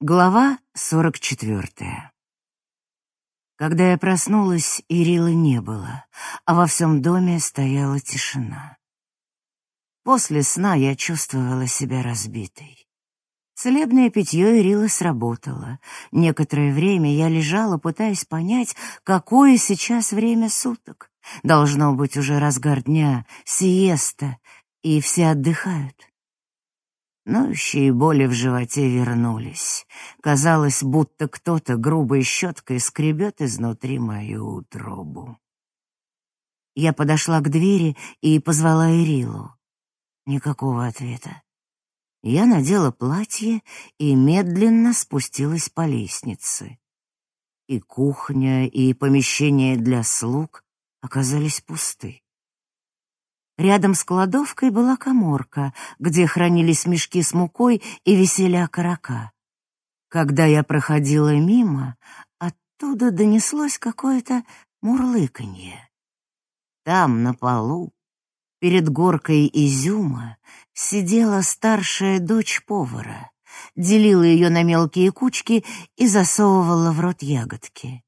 Глава 44. Когда я проснулась, Ирилы не было, а во всем доме стояла тишина. После сна я чувствовала себя разбитой. Целебное питье Ирилы сработало. Некоторое время я лежала, пытаясь понять, какое сейчас время суток. Должно быть уже разгар дня, сиеста, и все отдыхают. Ноющие боли в животе вернулись. Казалось, будто кто-то грубой щеткой скребет изнутри мою утробу. Я подошла к двери и позвала Ирилу. Никакого ответа. Я надела платье и медленно спустилась по лестнице. И кухня, и помещение для слуг оказались пусты. Рядом с кладовкой была коморка, где хранились мешки с мукой и висели окорока. Когда я проходила мимо, оттуда донеслось какое-то мурлыканье. Там, на полу, перед горкой изюма, сидела старшая дочь повара, делила ее на мелкие кучки и засовывала в рот ягодки.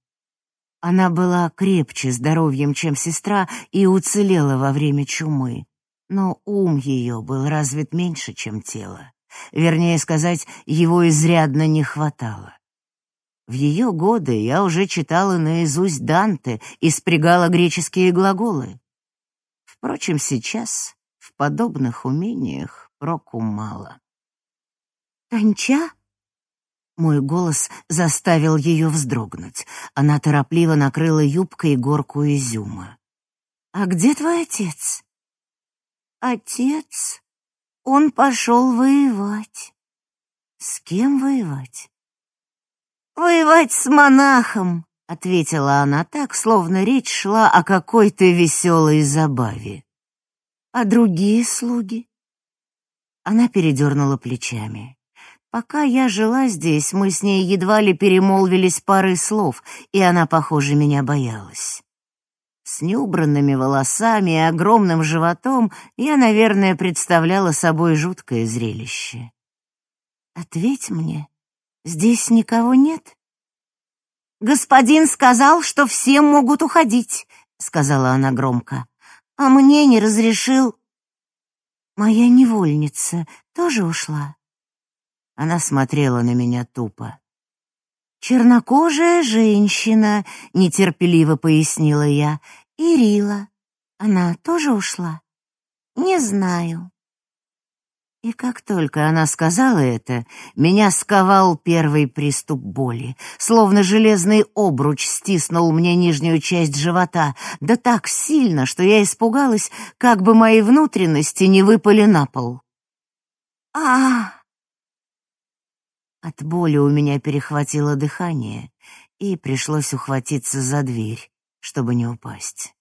Она была крепче здоровьем, чем сестра, и уцелела во время чумы. Но ум ее был развит меньше, чем тело. Вернее сказать, его изрядно не хватало. В ее годы я уже читала наизусть Данте и спрягала греческие глаголы. Впрочем, сейчас в подобных умениях проку мало. «Танча?» Мой голос заставил ее вздрогнуть. Она торопливо накрыла юбкой горку изюма. «А где твой отец?» «Отец? Он пошел воевать». «С кем воевать?» «Воевать с монахом», — ответила она так, словно речь шла о какой-то веселой забаве. «А другие слуги?» Она передернула плечами. Пока я жила здесь, мы с ней едва ли перемолвились парой слов, и она, похоже, меня боялась. С неубранными волосами и огромным животом я, наверное, представляла собой жуткое зрелище. «Ответь мне, здесь никого нет?» «Господин сказал, что все могут уходить», — сказала она громко. «А мне не разрешил...» «Моя невольница тоже ушла?» Она смотрела на меня тупо. «Чернокожая женщина», — нетерпеливо пояснила я. «Ирила. Она тоже ушла?» «Не знаю». И как только она сказала это, меня сковал первый приступ боли, словно железный обруч стиснул мне нижнюю часть живота, да так сильно, что я испугалась, как бы мои внутренности не выпали на пол. а от боли у меня перехватило дыхание, и пришлось ухватиться за дверь, чтобы не упасть.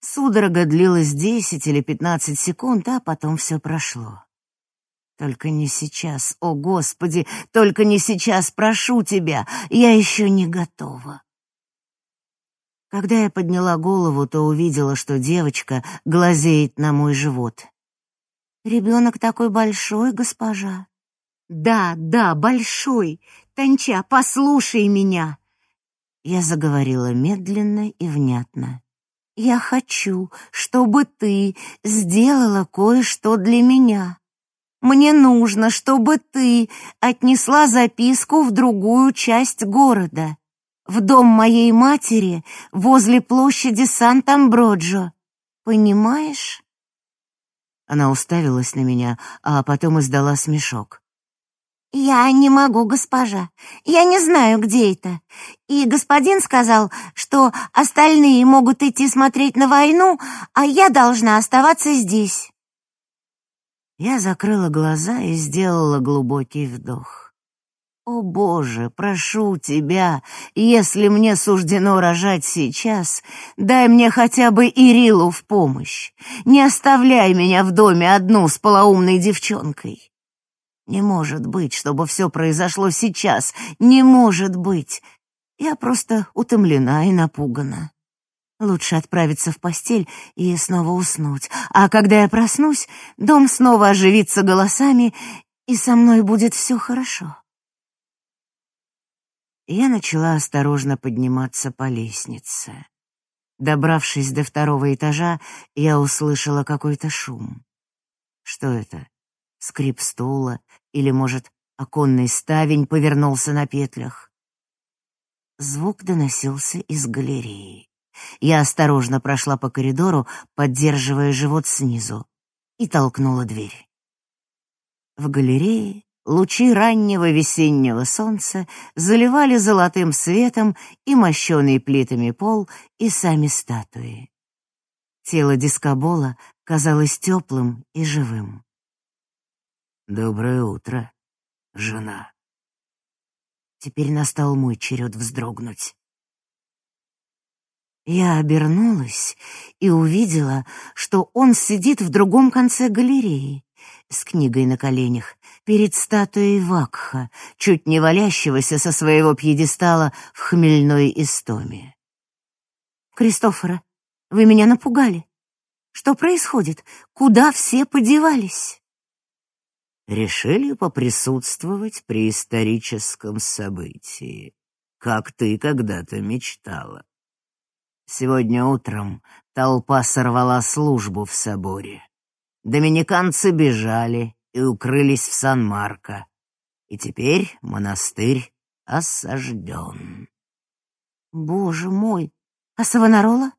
Судорога длилась десять или пятнадцать секунд, а потом все прошло. Только не сейчас, о Господи, только не сейчас, прошу тебя, я еще не готова. Когда я подняла голову, то увидела, что девочка глазеет на мой живот. «Ребенок такой большой, госпожа», «Да, да, большой. Танча, послушай меня!» Я заговорила медленно и внятно. «Я хочу, чтобы ты сделала кое-что для меня. Мне нужно, чтобы ты отнесла записку в другую часть города, в дом моей матери возле площади Сан-Тамброджо. Понимаешь?» Она уставилась на меня, а потом издала смешок. «Я не могу, госпожа. Я не знаю, где это. И господин сказал, что остальные могут идти смотреть на войну, а я должна оставаться здесь». Я закрыла глаза и сделала глубокий вдох. «О, Боже, прошу Тебя, если мне суждено рожать сейчас, дай мне хотя бы Ирилу в помощь. Не оставляй меня в доме одну с полоумной девчонкой». Не может быть, чтобы все произошло сейчас. Не может быть. Я просто утомлена и напугана. Лучше отправиться в постель и снова уснуть. А когда я проснусь, дом снова оживится голосами, и со мной будет все хорошо. я начала осторожно подниматься по лестнице. Добравшись до второго этажа, я услышала какой-то шум. Что это? Скрип стула или, может, оконный ставень повернулся на петлях? Звук доносился из галереи. Я осторожно прошла по коридору, поддерживая живот снизу, и толкнула дверь. В галерее лучи раннего весеннего солнца заливали золотым светом и мощеный плитами пол, и сами статуи. Тело дискобола казалось теплым и живым. «Доброе утро, жена». Теперь настал мой черед вздрогнуть. Я обернулась и увидела, что он сидит в другом конце галереи с книгой на коленях перед статуей Вакха, чуть не валящегося со своего пьедестала в хмельной истоме. «Кристофора, вы меня напугали. Что происходит? Куда все подевались?» Решили поприсутствовать при историческом событии, как ты когда-то мечтала. Сегодня утром толпа сорвала службу в соборе. Доминиканцы бежали и укрылись в Сан-Марко, и теперь монастырь осажден. Боже мой, а Савонарола?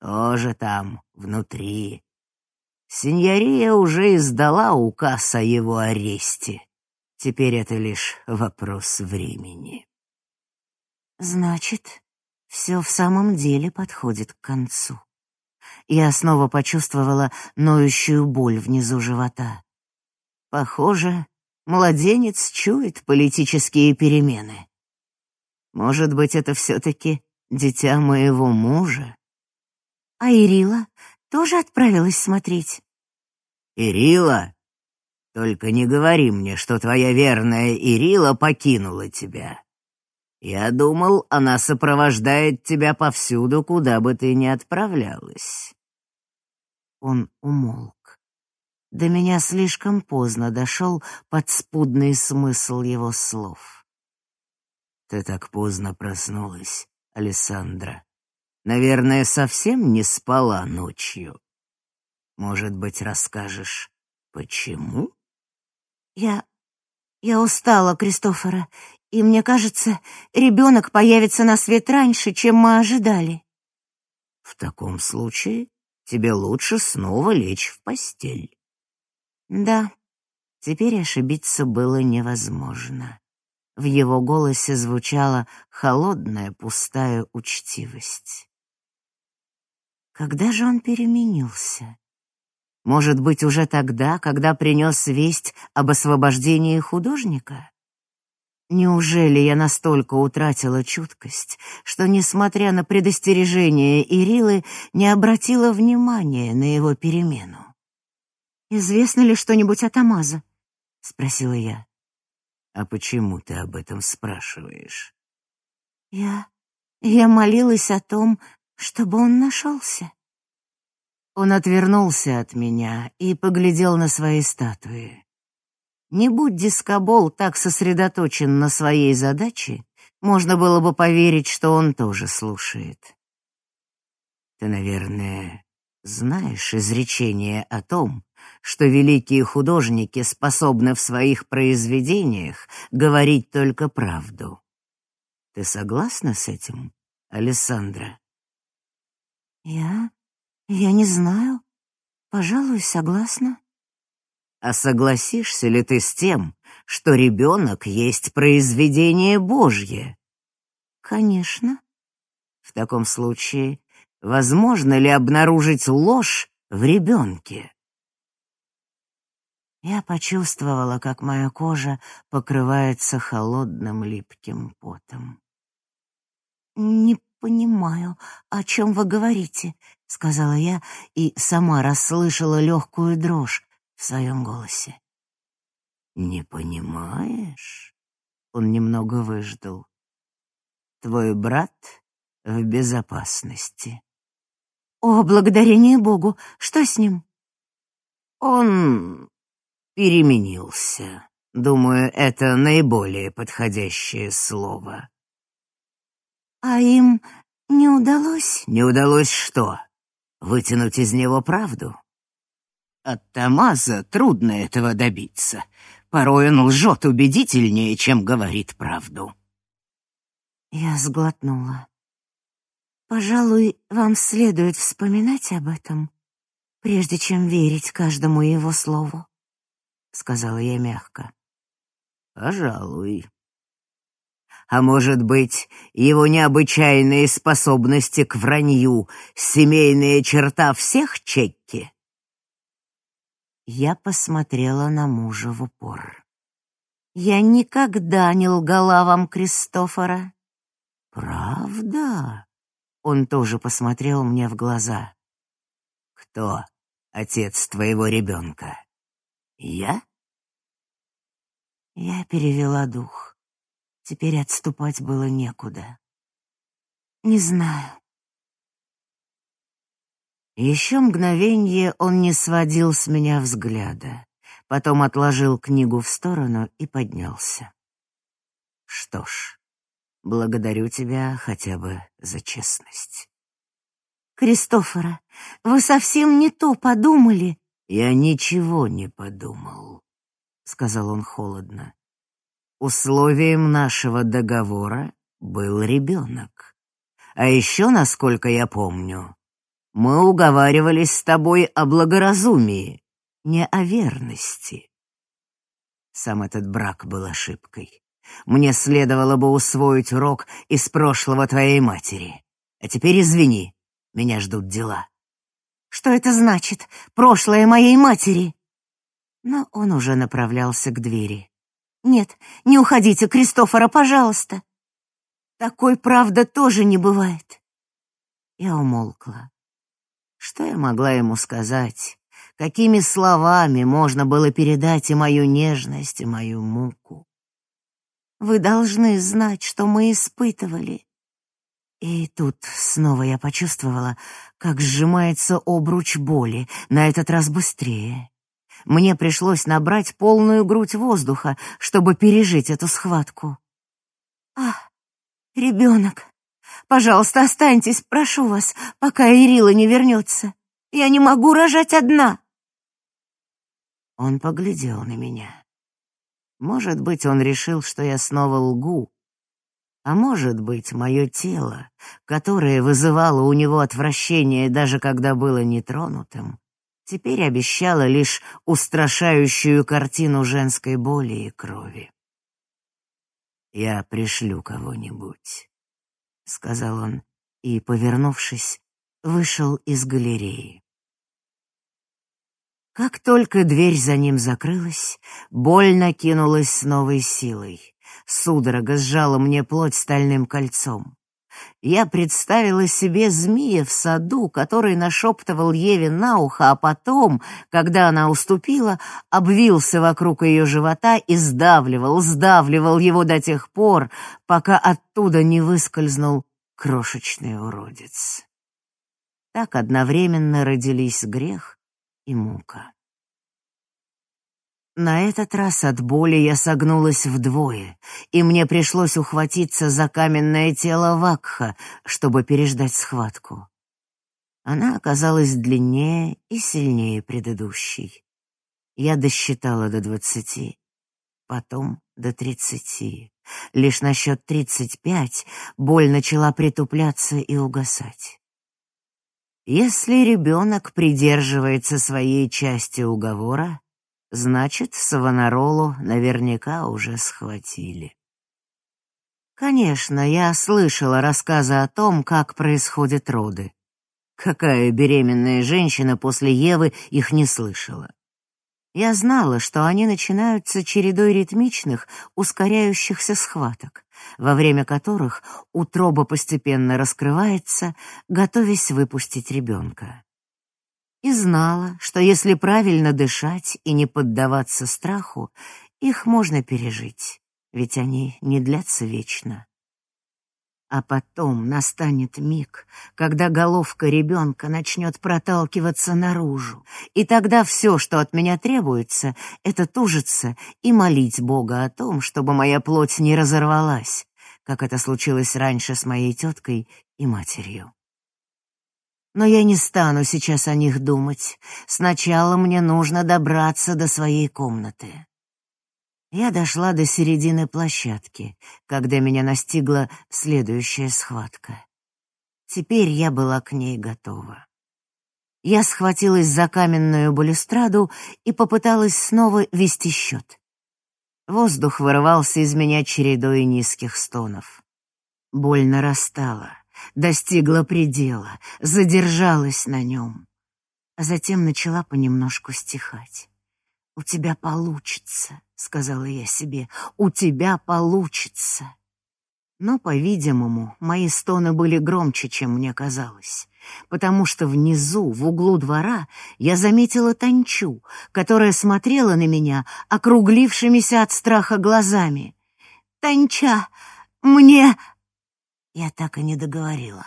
Тоже там, внутри, Синьория уже издала указ о его аресте. Теперь это лишь вопрос времени. Значит, все в самом деле подходит к концу. Я снова почувствовала ноющую боль внизу живота. Похоже, младенец чует политические перемены. Может быть, это все-таки дитя моего мужа? А Ирила тоже отправилась смотреть. Ирила? Только не говори мне, что твоя верная Ирила покинула тебя. Я думал, она сопровождает тебя повсюду, куда бы ты ни отправлялась. Он умолк. До меня слишком поздно дошел подспудный смысл его слов. Ты так поздно проснулась, Александра. Наверное, совсем не спала ночью. Может быть, расскажешь, почему? Я... я устала, Кристофера, и мне кажется, ребенок появится на свет раньше, чем мы ожидали. В таком случае тебе лучше снова лечь в постель. Да, теперь ошибиться было невозможно. В его голосе звучала холодная, пустая учтивость. Когда же он переменился? Может быть, уже тогда, когда принес весть об освобождении художника? Неужели я настолько утратила чуткость, что, несмотря на предостережение Ирилы, не обратила внимания на его перемену? «Известно ли что-нибудь о Тамаза?» — спросила я. «А почему ты об этом спрашиваешь?» «Я... я молилась о том, чтобы он нашелся. Он отвернулся от меня и поглядел на свои статуи. Не будь дискобол так сосредоточен на своей задаче, можно было бы поверить, что он тоже слушает. Ты, наверное, знаешь изречение о том, что великие художники способны в своих произведениях говорить только правду. Ты согласна с этим, Александра? Я... я не знаю. Пожалуй, согласна. А согласишься ли ты с тем, что ребенок есть произведение Божье? Конечно. В таком случае, возможно ли обнаружить ложь в ребенке? Я почувствовала, как моя кожа покрывается холодным липким потом. Не понимаю, о чем вы говорите», — сказала я и сама расслышала легкую дрожь в своем голосе. «Не понимаешь?» — он немного выждал. «Твой брат в безопасности». «О, благодарение Богу! Что с ним?» «Он переменился. Думаю, это наиболее подходящее слово. А им не удалось? Не удалось что? Вытянуть из него правду? От Тамаза трудно этого добиться. Порой он лжет убедительнее, чем говорит правду. Я сглотнула. Пожалуй, вам следует вспоминать об этом, прежде чем верить каждому его слову, сказала я мягко. Пожалуй. А может быть, его необычайные способности к вранью — семейная черта всех Чекки? Я посмотрела на мужа в упор. Я никогда не лгала вам, Кристофора. Правда? Он тоже посмотрел мне в глаза. Кто отец твоего ребенка? Я? Я перевела дух. Теперь отступать было некуда. Не знаю. Еще мгновенье он не сводил с меня взгляда, потом отложил книгу в сторону и поднялся. Что ж, благодарю тебя хотя бы за честность. Кристофора, вы совсем не то подумали. Я ничего не подумал, сказал он холодно. Условием нашего договора был ребенок. А еще, насколько я помню, мы уговаривались с тобой о благоразумии, не о верности. Сам этот брак был ошибкой. Мне следовало бы усвоить урок из прошлого твоей матери. А теперь извини, меня ждут дела. Что это значит? Прошлое моей матери? Но он уже направлялся к двери. Нет, не уходите, Кристофора, пожалуйста. Такой правда тоже не бывает. Я умолкла. Что я могла ему сказать? Какими словами можно было передать и мою нежность, и мою муку? Вы должны знать, что мы испытывали. И тут снова я почувствовала, как сжимается обруч боли, на этот раз быстрее. Мне пришлось набрать полную грудь воздуха, чтобы пережить эту схватку. «Ах, ребенок, пожалуйста, останьтесь, прошу вас, пока Ирила не вернется. Я не могу рожать одна». Он поглядел на меня. Может быть, он решил, что я снова лгу, а может быть, мое тело, которое вызывало у него отвращение даже когда было нетронутым, теперь обещала лишь устрашающую картину женской боли и крови. «Я пришлю кого-нибудь», — сказал он, и, повернувшись, вышел из галереи. Как только дверь за ним закрылась, боль накинулась с новой силой. Судорога сжала мне плоть стальным кольцом. Я представила себе змея в саду, который нашептывал Еве на ухо, а потом, когда она уступила, обвился вокруг ее живота и сдавливал, сдавливал его до тех пор, пока оттуда не выскользнул крошечный уродец. Так одновременно родились грех и мука. На этот раз от боли я согнулась вдвое, и мне пришлось ухватиться за каменное тело Вакха, чтобы переждать схватку. Она оказалась длиннее и сильнее предыдущей. Я досчитала до двадцати, потом до тридцати. Лишь на счет тридцать пять боль начала притупляться и угасать. Если ребенок придерживается своей части уговора, Значит, Савонаролу наверняка уже схватили. Конечно, я слышала рассказы о том, как происходят роды. Какая беременная женщина после Евы их не слышала? Я знала, что они начинаются чередой ритмичных, ускоряющихся схваток, во время которых утроба постепенно раскрывается, готовясь выпустить ребенка и знала, что если правильно дышать и не поддаваться страху, их можно пережить, ведь они не длятся вечно. А потом настанет миг, когда головка ребенка начнет проталкиваться наружу, и тогда все, что от меня требуется, это тужиться и молить Бога о том, чтобы моя плоть не разорвалась, как это случилось раньше с моей теткой и матерью. Но я не стану сейчас о них думать. Сначала мне нужно добраться до своей комнаты. Я дошла до середины площадки, когда меня настигла следующая схватка. Теперь я была к ней готова. Я схватилась за каменную балюстраду и попыталась снова вести счет. Воздух вырывался из меня чередой низких стонов. Боль нарастала, достигла предела, задержалась на нем, а затем начала понемножку стихать. «У тебя получится», — сказала я себе, — «у тебя получится». Но, по-видимому, мои стоны были громче, чем мне казалось, потому что внизу, в углу двора, я заметила Танчу, которая смотрела на меня округлившимися от страха глазами. «Танча, мне...» Я так и не договорила.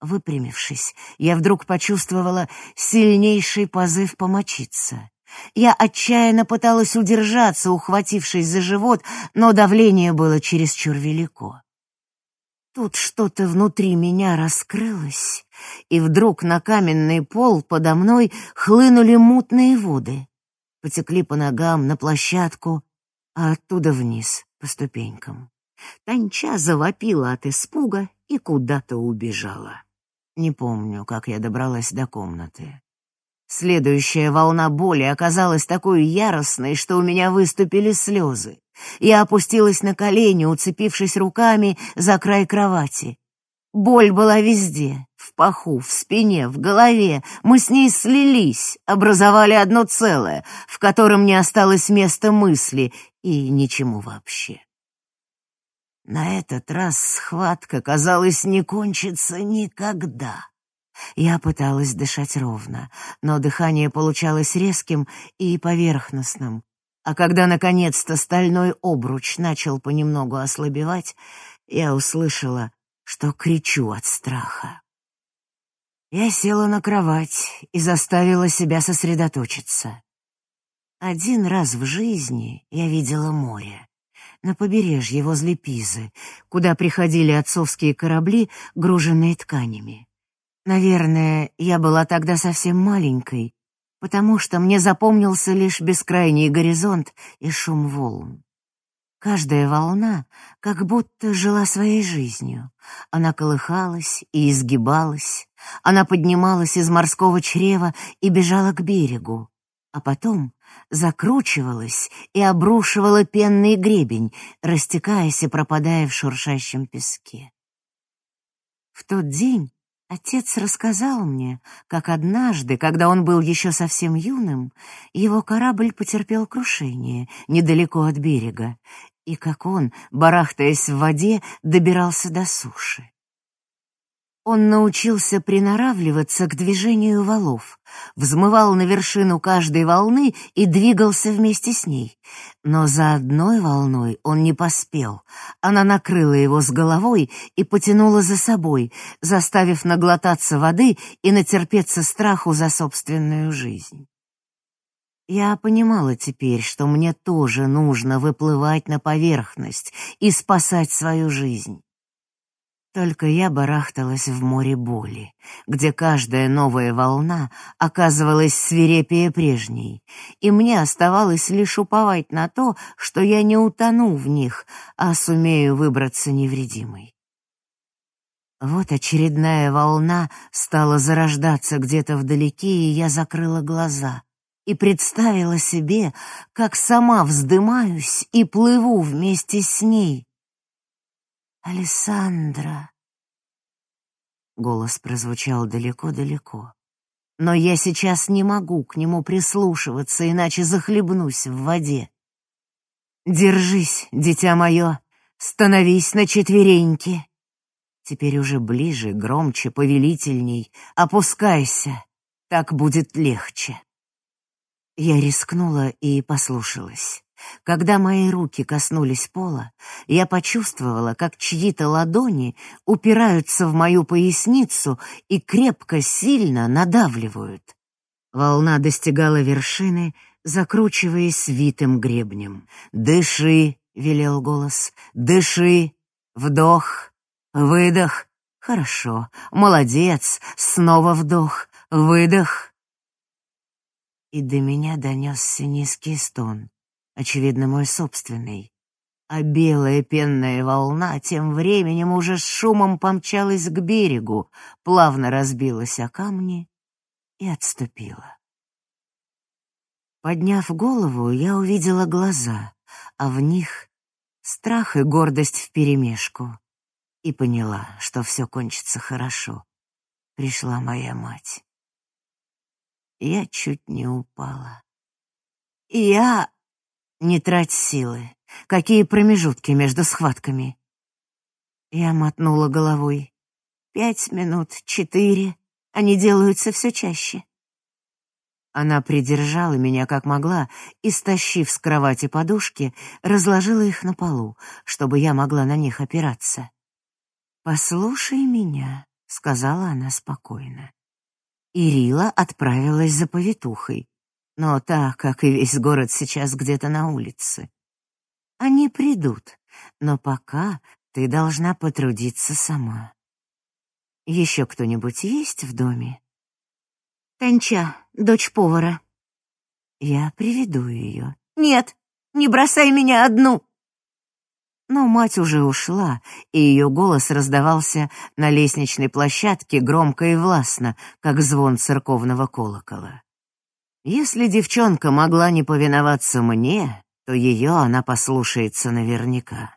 Выпрямившись, я вдруг почувствовала сильнейший позыв помочиться. Я отчаянно пыталась удержаться, ухватившись за живот, но давление было чересчур велико. Тут что-то внутри меня раскрылось, и вдруг на каменный пол подо мной хлынули мутные воды. Потекли по ногам на площадку, а оттуда вниз, по ступенькам. Танча завопила от испуга и куда-то убежала. Не помню, как я добралась до комнаты. Следующая волна боли оказалась такой яростной, что у меня выступили слезы. Я опустилась на колени, уцепившись руками за край кровати. Боль была везде — в паху, в спине, в голове. Мы с ней слились, образовали одно целое, в котором не осталось места мысли и ничему вообще. На этот раз схватка, казалось, не кончится никогда. Я пыталась дышать ровно, но дыхание получалось резким и поверхностным, а когда, наконец-то, стальной обруч начал понемногу ослабевать, я услышала, что кричу от страха. Я села на кровать и заставила себя сосредоточиться. Один раз в жизни я видела море. На побережье возле Пизы, куда приходили отцовские корабли, груженные тканями. Наверное, я была тогда совсем маленькой, потому что мне запомнился лишь бескрайний горизонт и шум волн. Каждая волна как будто жила своей жизнью. Она колыхалась и изгибалась, она поднималась из морского чрева и бежала к берегу, а потом закручивалась и обрушивала пенный гребень, растекаясь и пропадая в шуршащем песке. В тот день Отец рассказал мне, как однажды, когда он был еще совсем юным, его корабль потерпел крушение недалеко от берега, и как он, барахтаясь в воде, добирался до суши. Он научился приноравливаться к движению валов, взмывал на вершину каждой волны и двигался вместе с ней. Но за одной волной он не поспел. Она накрыла его с головой и потянула за собой, заставив наглотаться воды и натерпеться страху за собственную жизнь. Я понимала теперь, что мне тоже нужно выплывать на поверхность и спасать свою жизнь. Только я барахталась в море боли, где каждая новая волна оказывалась свирепее прежней, и мне оставалось лишь уповать на то, что я не утону в них, а сумею выбраться невредимой. Вот очередная волна стала зарождаться где-то вдалеке, и я закрыла глаза и представила себе, как сама вздымаюсь и плыву вместе с ней, «Алессандра!» Голос прозвучал далеко-далеко. Но я сейчас не могу к нему прислушиваться, иначе захлебнусь в воде. «Держись, дитя мое, становись на четвереньки!» Теперь уже ближе, громче, повелительней. Опускайся, так будет легче. Я рискнула и послушалась. Когда мои руки коснулись пола, я почувствовала, как чьи-то ладони упираются в мою поясницу и крепко, сильно надавливают. Волна достигала вершины, закручиваясь свитым гребнем. «Дыши!» — велел голос. «Дыши! Вдох, выдох. Хорошо, молодец. Снова вдох, выдох. И до меня донесся низкий стон, очевидно, мой собственный. А белая пенная волна тем временем уже с шумом помчалась к берегу, плавно разбилась о камни и отступила. Подняв голову, я увидела глаза, а в них страх и гордость вперемешку, и поняла, что все кончится хорошо. Пришла моя мать. Я чуть не упала. Я... Не трать силы. Какие промежутки между схватками? Я мотнула головой. Пять минут, четыре. Они делаются все чаще. Она придержала меня как могла и, стащив с кровати подушки, разложила их на полу, чтобы я могла на них опираться. «Послушай меня», — сказала она спокойно. Ирила отправилась за повитухой, но так, как и весь город сейчас где-то на улице. Они придут, но пока ты должна потрудиться сама. Еще кто-нибудь есть в доме? Танча, дочь повара. Я приведу ее. Нет, не бросай меня одну. Но мать уже ушла, и ее голос раздавался на лестничной площадке громко и властно, как звон церковного колокола. Если девчонка могла не повиноваться мне, то ее она послушается наверняка.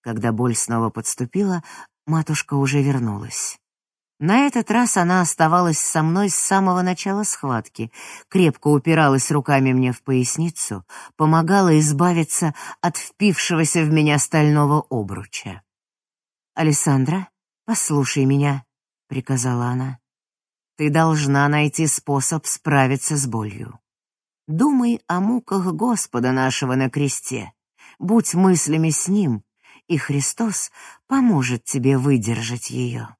Когда боль снова подступила, матушка уже вернулась. На этот раз она оставалась со мной с самого начала схватки, крепко упиралась руками мне в поясницу, помогала избавиться от впившегося в меня стального обруча. «Алессандра, послушай меня», — приказала она. «Ты должна найти способ справиться с болью. Думай о муках Господа нашего на кресте, будь мыслями с Ним, и Христос поможет тебе выдержать ее».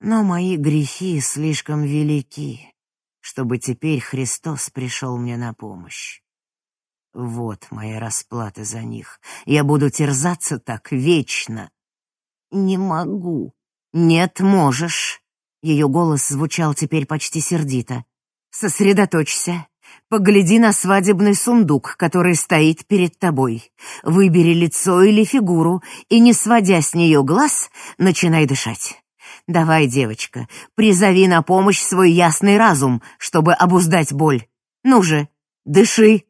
Но мои грехи слишком велики, чтобы теперь Христос пришел мне на помощь. Вот моя расплата за них. Я буду терзаться так вечно. Не могу. Нет, можешь. Ее голос звучал теперь почти сердито. Сосредоточься. Погляди на свадебный сундук, который стоит перед тобой. Выбери лицо или фигуру и, не сводя с нее глаз, начинай дышать. Давай, девочка, призови на помощь свой ясный разум, чтобы обуздать боль. Ну же, дыши!»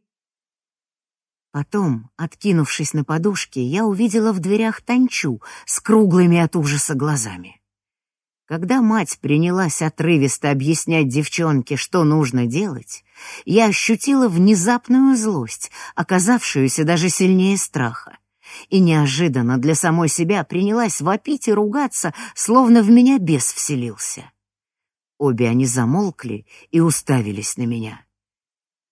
Потом, откинувшись на подушке, я увидела в дверях Танчу с круглыми от ужаса глазами. Когда мать принялась отрывисто объяснять девчонке, что нужно делать, я ощутила внезапную злость, оказавшуюся даже сильнее страха и неожиданно для самой себя принялась вопить и ругаться, словно в меня бес вселился. Обе они замолкли и уставились на меня.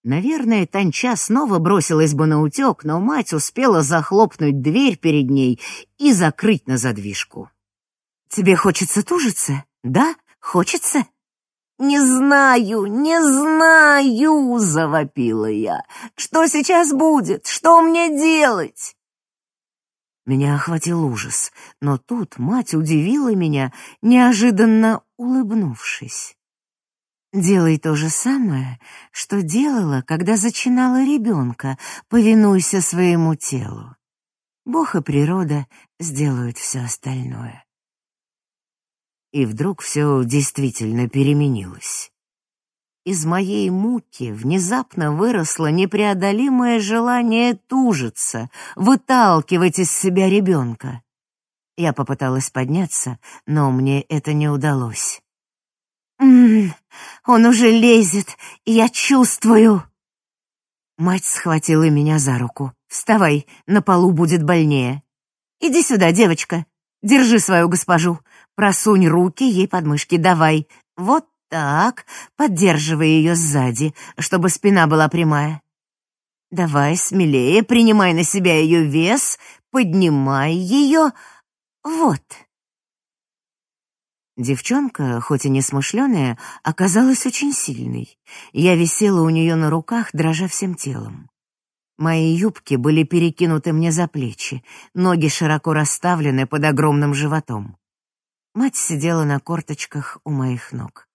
Наверное, Танча снова бросилась бы на утек, но мать успела захлопнуть дверь перед ней и закрыть на задвижку. «Тебе хочется тужиться? Да? Хочется?» «Не знаю, не знаю!» — завопила я. «Что сейчас будет? Что мне делать?» Меня охватил ужас, но тут мать удивила меня, неожиданно улыбнувшись. «Делай то же самое, что делала, когда зачинала ребенка, повинуйся своему телу. Бог и природа сделают все остальное». И вдруг все действительно переменилось. Из моей муки внезапно выросло непреодолимое желание тужиться, выталкивать из себя ребенка. Я попыталась подняться, но мне это не удалось. «М-м, он уже лезет, я чувствую!» Мать схватила меня за руку. «Вставай, на полу будет больнее. Иди сюда, девочка. Держи свою госпожу. Просунь руки ей под мышки, давай. Вот так, поддерживай ее сзади, чтобы спина была прямая. Давай смелее, принимай на себя ее вес, поднимай ее. Вот. Девчонка, хоть и не смышленая, оказалась очень сильной. Я висела у нее на руках, дрожа всем телом. Мои юбки были перекинуты мне за плечи, ноги широко расставлены под огромным животом. Мать сидела на корточках у моих ног.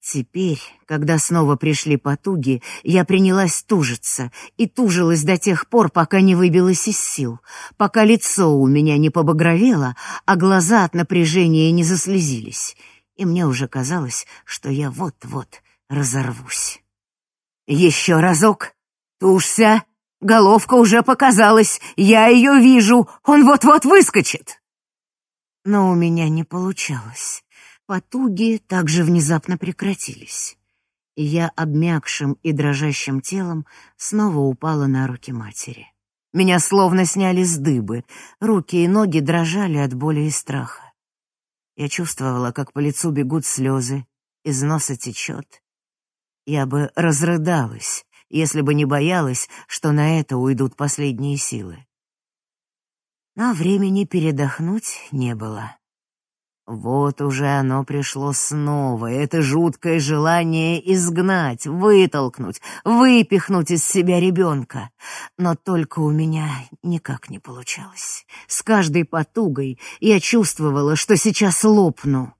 Теперь, когда снова пришли потуги, я принялась тужиться и тужилась до тех пор, пока не выбилась из сил, пока лицо у меня не побагровело, а глаза от напряжения не заслезились, и мне уже казалось, что я вот-вот разорвусь. «Еще разок! Тушься! Головка уже показалась! Я ее вижу! Он вот-вот выскочит!» Но у меня не получалось. Потуги также внезапно прекратились, и я обмякшим и дрожащим телом снова упала на руки матери. Меня словно сняли с дыбы, руки и ноги дрожали от боли и страха. Я чувствовала, как по лицу бегут слезы, из носа течет. Я бы разрыдалась, если бы не боялась, что на это уйдут последние силы. Но времени передохнуть не было. Вот уже оно пришло снова, это жуткое желание изгнать, вытолкнуть, выпихнуть из себя ребенка. Но только у меня никак не получалось. С каждой потугой я чувствовала, что сейчас лопну.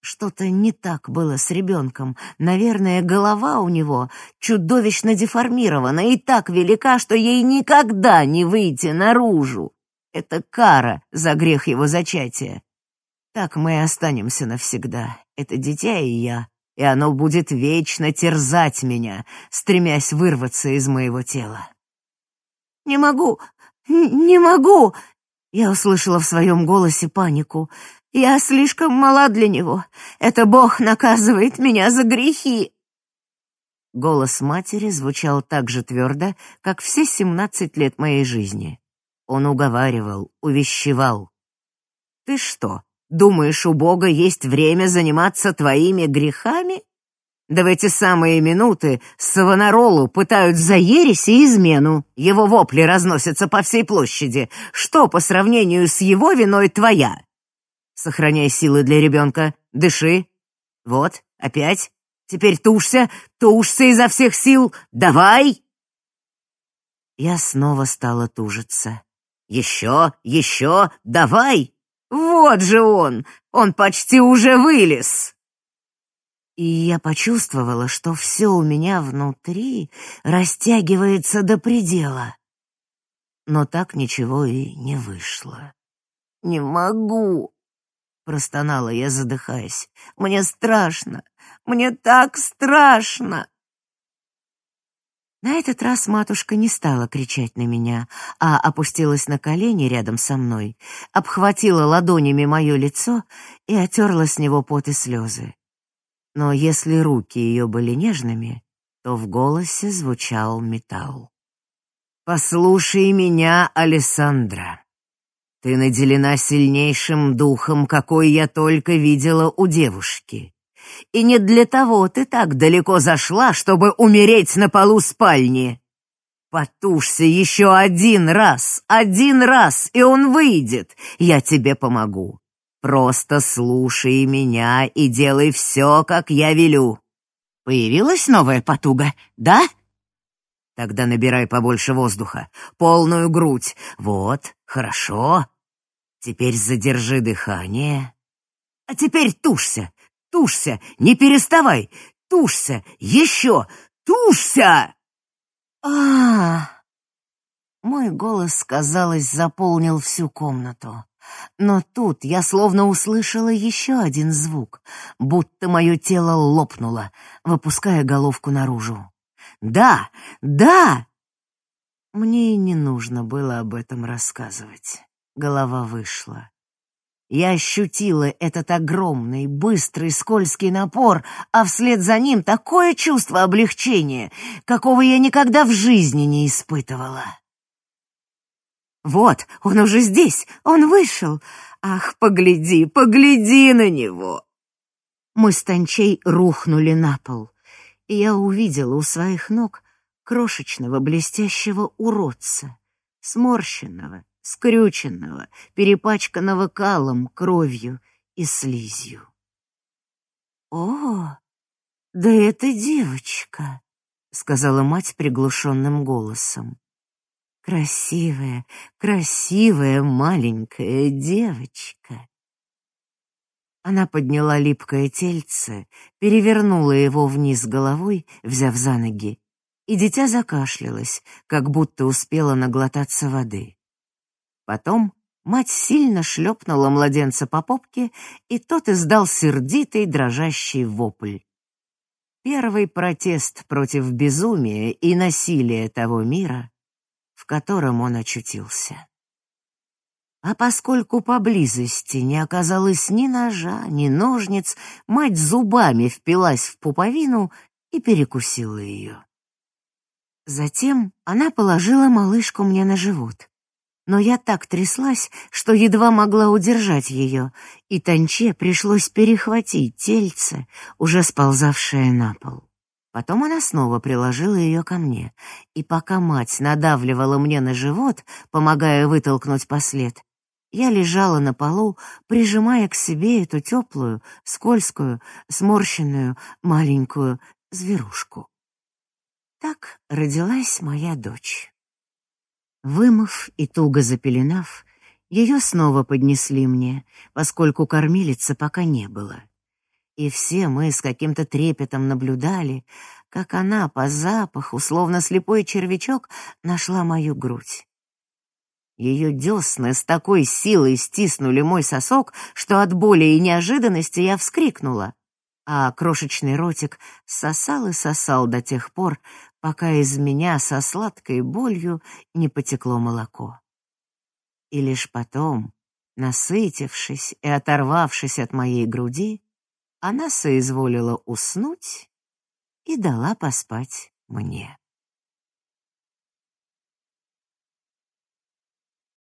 Что-то не так было с ребенком. Наверное, голова у него чудовищно деформирована и так велика, что ей никогда не выйти наружу. Это кара за грех его зачатия. Так мы и останемся навсегда. Это дитя и я, и оно будет вечно терзать меня, стремясь вырваться из моего тела. «Не могу! Не могу!» Я услышала в своем голосе панику. «Я слишком мала для него. Это Бог наказывает меня за грехи!» Голос матери звучал так же твердо, как все семнадцать лет моей жизни. Он уговаривал, увещевал. «Ты что, Думаешь, у Бога есть время заниматься твоими грехами? Да в эти самые минуты Савонаролу пытают за ересь и измену. Его вопли разносятся по всей площади. Что по сравнению с его виной твоя? Сохраняй силы для ребенка. Дыши. Вот, опять. Теперь тушься, тушься изо всех сил. Давай!» Я снова стала тужиться. «Еще, еще, давай!» Вот же он! Он почти уже вылез!» И я почувствовала, что все у меня внутри растягивается до предела. Но так ничего и не вышло. «Не могу!» — простонала я, задыхаясь. «Мне страшно! Мне так страшно!» На этот раз матушка не стала кричать на меня, а опустилась на колени рядом со мной, обхватила ладонями мое лицо и отерла с него пот и слезы. Но если руки ее были нежными, то в голосе звучал металл. «Послушай меня, Алессандра. Ты наделена сильнейшим духом, какой я только видела у девушки. И не для того ты так далеко зашла, чтобы умереть на полу спальни. Потушься еще один раз, один раз, и он выйдет. Я тебе помогу. Просто слушай меня и делай все, как я велю. Появилась новая потуга, да? Тогда набирай побольше воздуха, полную грудь. Вот, хорошо. Теперь задержи дыхание. А теперь тушься, Тушься, не переставай! Тушься! Еще! Тушься!» а, Мой голос, казалось, заполнил всю комнату. Но тут я словно услышала еще один звук, будто мое тело лопнуло, выпуская головку наружу. «Да! Да!» Мне и не нужно было об этом рассказывать. Голова вышла. Я ощутила этот огромный, быстрый, скользкий напор, а вслед за ним такое чувство облегчения, какого я никогда в жизни не испытывала. Вот, он уже здесь, он вышел. Ах, погляди, погляди на него. Мы с Танчей рухнули на пол, и я увидела у своих ног крошечного блестящего уродца, сморщенного, скрюченного, перепачканного калом, кровью и слизью. «О, да это девочка», — сказала мать приглушенным голосом. красивая, красивая маленькая девочка. Она подняла липкое тельце, перевернула его вниз головой, взяв за ноги, и дитя закашлялось, как будто успела наглотаться воды. Потом мать сильно шлепнула младенца по попке, и тот издал сердитый дрожащий вопль. Первый протест против безумия и насилия того мира, в котором он очутился. А поскольку поблизости не оказалось ни ножа, ни ножниц, мать зубами впилась в пуповину и перекусила ее. Затем она положила малышку мне на живот. Но я так тряслась, что едва могла удержать ее, и Танче пришлось перехватить тельце, уже сползавшее на пол. Потом она снова приложила ее ко мне, и пока мать надавливала мне на живот, помогая вытолкнуть послед, я лежала на полу, прижимая к себе эту теплую, скользкую, сморщенную, маленькую зверушку. Так родилась моя дочь. Вымыв и туго запеленав, ее снова поднесли мне, поскольку кормилицы пока не было. И все мы с каким-то трепетом наблюдали, как она по запаху, словно слепой червячок, нашла мою грудь. Ее десны с такой силой стиснули мой сосок, что от боли и неожиданности я вскрикнула, а крошечный ротик сосал и сосал до тех пор, пока из меня со сладкой болью не потекло молоко. И лишь потом, насытившись и оторвавшись от моей груди, она соизволила уснуть и дала поспать мне.